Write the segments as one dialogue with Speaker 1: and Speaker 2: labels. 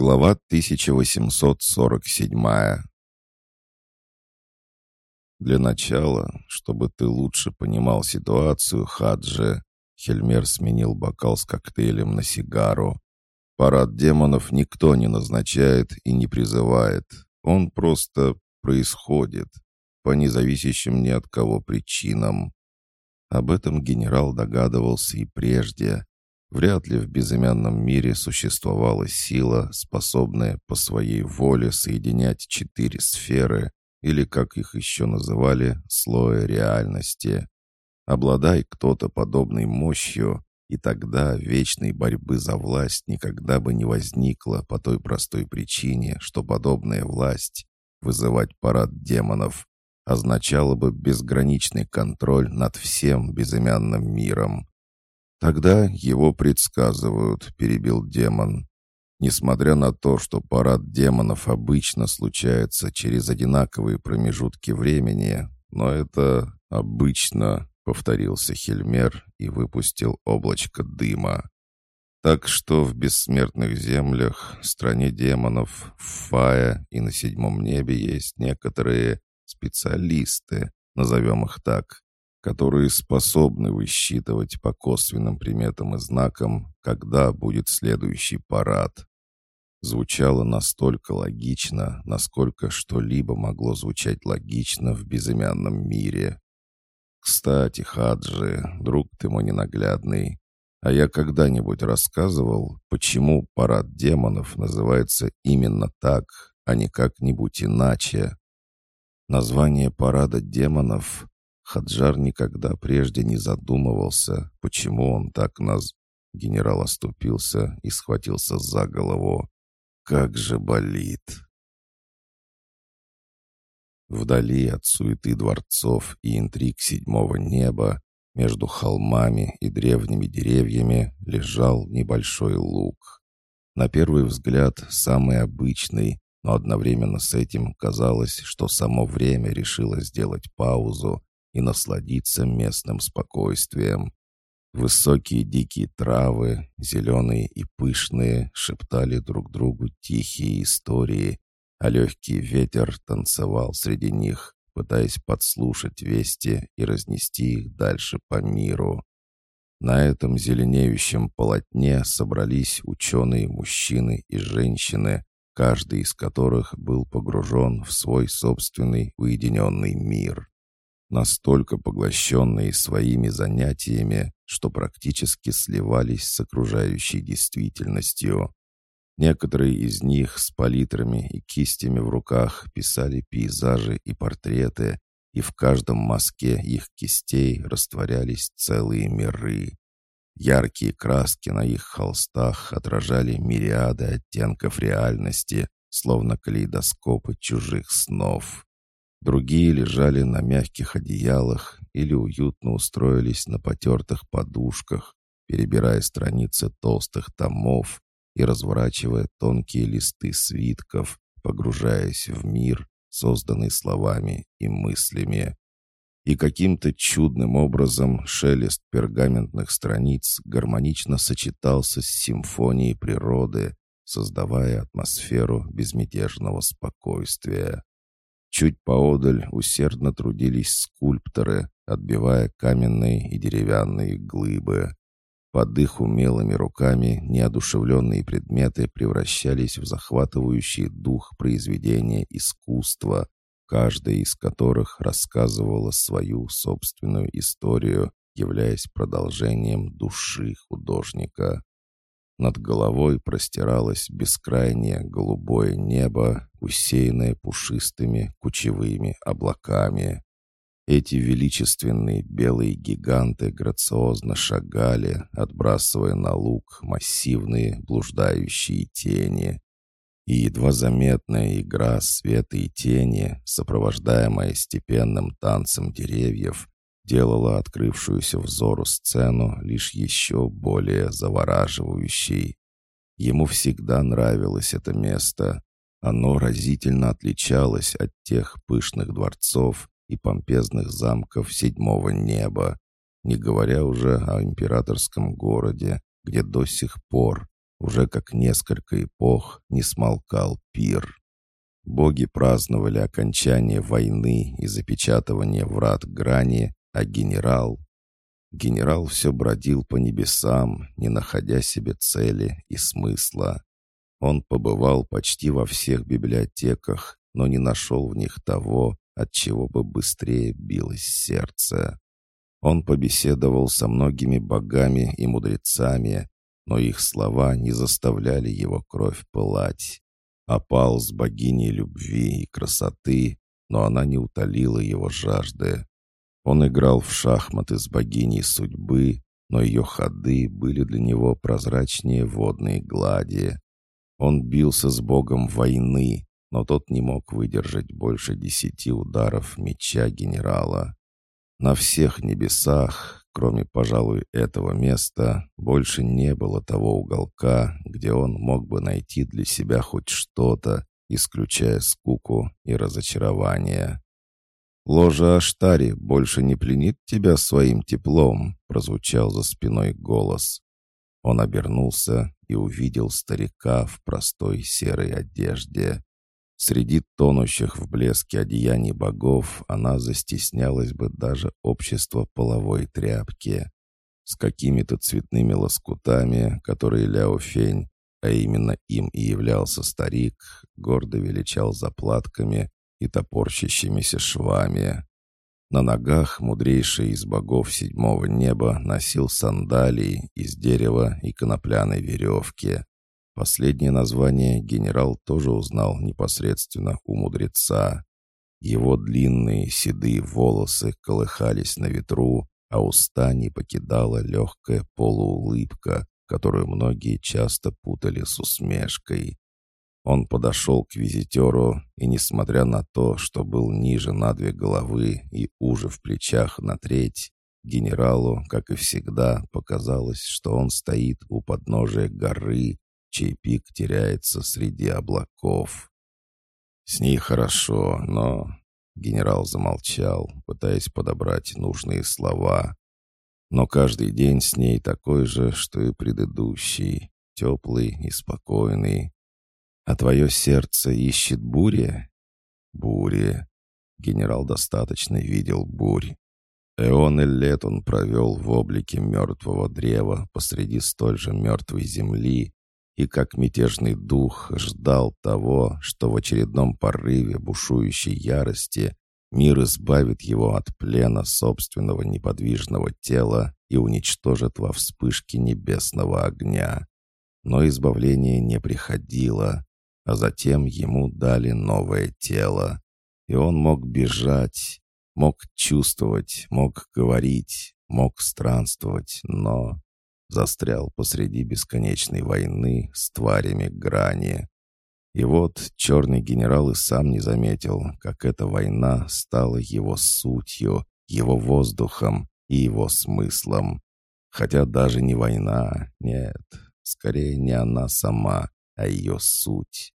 Speaker 1: Глава 1847 Для начала, чтобы ты лучше понимал ситуацию, Хаджи, Хельмер сменил бокал с коктейлем на сигару. Парад демонов никто не назначает и не призывает. Он просто происходит по независящим ни от кого причинам. Об этом генерал догадывался и прежде. Вряд ли в безымянном мире существовала сила, способная по своей воле соединять четыре сферы, или, как их еще называли, слоя реальности. Обладай кто-то подобной мощью, и тогда вечной борьбы за власть никогда бы не возникло по той простой причине, что подобная власть, вызывать парад демонов, означала бы безграничный контроль над всем безымянным миром. Тогда его предсказывают, перебил демон. Несмотря на то, что парад демонов обычно случается через одинаковые промежутки времени, но это обычно повторился Хельмер и выпустил облачко дыма. Так что в бессмертных землях, стране демонов, в Фая и на седьмом небе есть некоторые специалисты, назовем их так, которые способны высчитывать по косвенным приметам и знакам, когда будет следующий парад. Звучало настолько логично, насколько что-либо могло звучать логично в безымянном мире. «Кстати, Хаджи, друг ты мой ненаглядный, а я когда-нибудь рассказывал, почему парад демонов называется именно так, а не как-нибудь иначе?» Название парада демонов Хаджар никогда прежде не задумывался, почему он так наз... Генерал оступился и схватился за голову. «Как же болит!» Вдали от суеты дворцов и интриг седьмого неба, между холмами и древними деревьями, лежал небольшой луг. На первый взгляд, самый обычный, но одновременно с этим казалось, что само время решило сделать паузу и насладиться местным спокойствием. Высокие дикие травы, зеленые и пышные, шептали друг другу тихие истории, а легкий ветер танцевал среди них, пытаясь подслушать вести и разнести их дальше по миру. На этом зеленеющем полотне собрались ученые-мужчины и женщины, каждый из которых был погружен в свой собственный уединенный мир. Настолько поглощенные своими занятиями, что практически сливались с окружающей действительностью. Некоторые из них с палитрами и кистями в руках писали пейзажи и портреты, и в каждом мазке их кистей растворялись целые миры. Яркие краски на их холстах отражали мириады оттенков реальности, словно калейдоскопы чужих снов. Другие лежали на мягких одеялах или уютно устроились на потертых подушках, перебирая страницы толстых томов, и разворачивая тонкие листы свитков, погружаясь в мир, созданный словами и мыслями. И каким-то чудным образом шелест пергаментных страниц гармонично сочетался с симфонией природы, создавая атмосферу безмятежного спокойствия. Чуть поодаль усердно трудились скульпторы, отбивая каменные и деревянные глыбы. Под их умелыми руками неодушевленные предметы превращались в захватывающий дух произведения искусства, каждая из которых рассказывала свою собственную историю, являясь продолжением души художника. Над головой простиралось бескрайнее голубое небо, усеянное пушистыми кучевыми облаками. Эти величественные белые гиганты грациозно шагали, отбрасывая на луг массивные блуждающие тени. И едва заметная игра света и тени, сопровождаемая степенным танцем деревьев, делала открывшуюся взору сцену лишь еще более завораживающей. Ему всегда нравилось это место. Оно разительно отличалось от тех пышных дворцов, и помпезных замков седьмого неба, не говоря уже о императорском городе, где до сих пор, уже как несколько эпох не смолкал пир. Боги праздновали окончание войны и запечатывание врат грани, а генерал... Генерал все бродил по небесам, не находя себе цели и смысла. Он побывал почти во всех библиотеках, но не нашел в них того, от чего бы быстрее билось сердце. Он побеседовал со многими богами и мудрецами, но их слова не заставляли его кровь пылать. Опал с богиней любви и красоты, но она не утолила его жажды. Он играл в шахматы с богиней судьбы, но ее ходы были для него прозрачнее водной глади. Он бился с богом войны, но тот не мог выдержать больше десяти ударов меча генерала. На всех небесах, кроме, пожалуй, этого места, больше не было того уголка, где он мог бы найти для себя хоть что-то, исключая скуку и разочарование. «Ложа Аштари больше не пленит тебя своим теплом», — прозвучал за спиной голос. Он обернулся и увидел старика в простой серой одежде. Среди тонущих в блеске одеяний богов она застеснялась бы даже общество половой тряпки. С какими-то цветными лоскутами, которые Ляо Фень, а именно им и являлся старик, гордо величал заплатками и топорщащимися швами. На ногах мудрейший из богов седьмого неба носил сандалии из дерева и конопляной веревки. Последнее название генерал тоже узнал непосредственно у мудреца. Его длинные седые волосы колыхались на ветру, а уста не покидала легкая полуулыбка, которую многие часто путали с усмешкой. Он подошел к визитеру, и, несмотря на то, что был ниже на две головы и уже в плечах на треть, генералу, как и всегда, показалось, что он стоит у подножия горы, чей пик теряется среди облаков. «С ней хорошо, но...» Генерал замолчал, пытаясь подобрать нужные слова. «Но каждый день с ней такой же, что и предыдущий, теплый и спокойный, а твое сердце ищет бури? Бури. Генерал достаточно видел бурь. Эон и лет он провел в облике мертвого древа посреди столь же мертвой земли и как мятежный дух ждал того, что в очередном порыве бушующей ярости мир избавит его от плена собственного неподвижного тела и уничтожит во вспышке небесного огня. Но избавление не приходило, а затем ему дали новое тело. И он мог бежать, мог чувствовать, мог говорить, мог странствовать, но застрял посреди бесконечной войны с тварями грани. И вот черный генерал и сам не заметил, как эта война стала его сутью, его воздухом и его смыслом. Хотя даже не война, нет, скорее не она сама, а ее суть.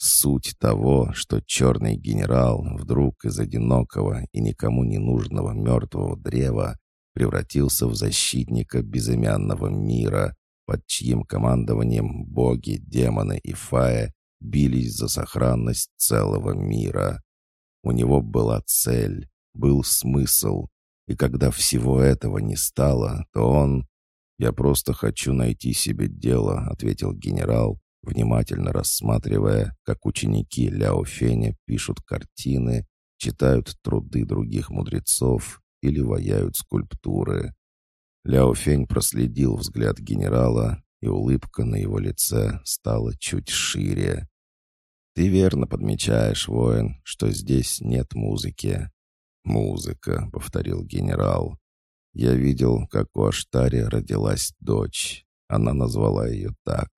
Speaker 1: Суть того, что черный генерал вдруг из одинокого и никому не нужного мертвого древа превратился в защитника безымянного мира, под чьим командованием боги, демоны и фая бились за сохранность целого мира. У него была цель, был смысл, и когда всего этого не стало, то он... «Я просто хочу найти себе дело», — ответил генерал, внимательно рассматривая, как ученики Ляо Феня пишут картины, читают труды других мудрецов или ваяют скульптуры. Ляо Фень проследил взгляд генерала, и улыбка на его лице стала чуть шире. «Ты верно подмечаешь, воин, что здесь нет музыки». «Музыка», — повторил генерал. «Я видел, как у Аштари родилась дочь. Она назвала ее так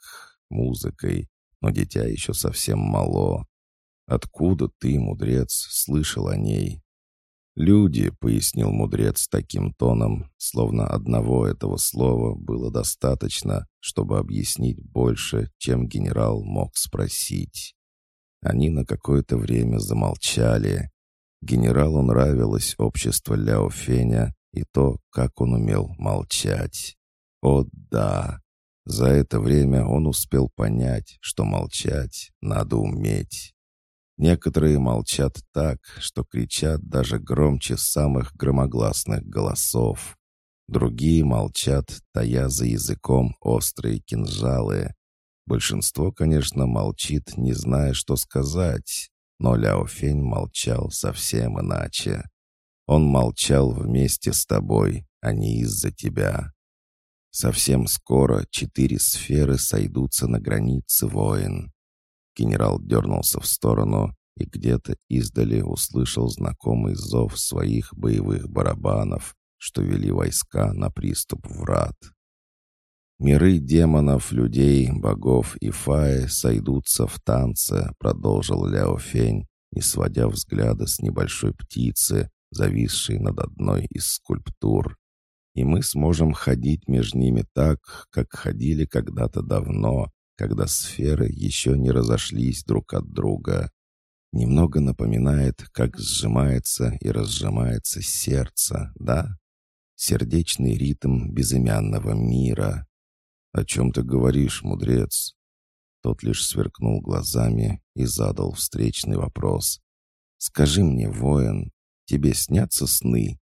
Speaker 1: музыкой, но дитя еще совсем мало. Откуда ты, мудрец, слышал о ней?» «Люди», — пояснил мудрец таким тоном, словно одного этого слова было достаточно, чтобы объяснить больше, чем генерал мог спросить. Они на какое-то время замолчали. Генералу нравилось общество Ляо Феня и то, как он умел молчать. О да, За это время он успел понять, что молчать надо уметь. Некоторые молчат так, что кричат даже громче самых громогласных голосов. Другие молчат, тая за языком острые кинжалы. Большинство, конечно, молчит, не зная, что сказать, но Ляо Фень молчал совсем иначе. Он молчал вместе с тобой, а не из-за тебя. Совсем скоро четыре сферы сойдутся на границе воин. Генерал дернулся в сторону и где-то издали услышал знакомый зов своих боевых барабанов, что вели войска на приступ врат. «Миры демонов, людей, богов и фаи сойдутся в танце», — продолжил Ляо Фень, не сводя взгляда с небольшой птицы, зависшей над одной из скульптур. «И мы сможем ходить между ними так, как ходили когда-то давно, когда сферы еще не разошлись друг от друга. Немного напоминает, как сжимается и разжимается сердце, да? Сердечный ритм безымянного мира. «О чем ты говоришь, мудрец?» Тот лишь сверкнул глазами и задал встречный вопрос. «Скажи мне, воин, тебе снятся сны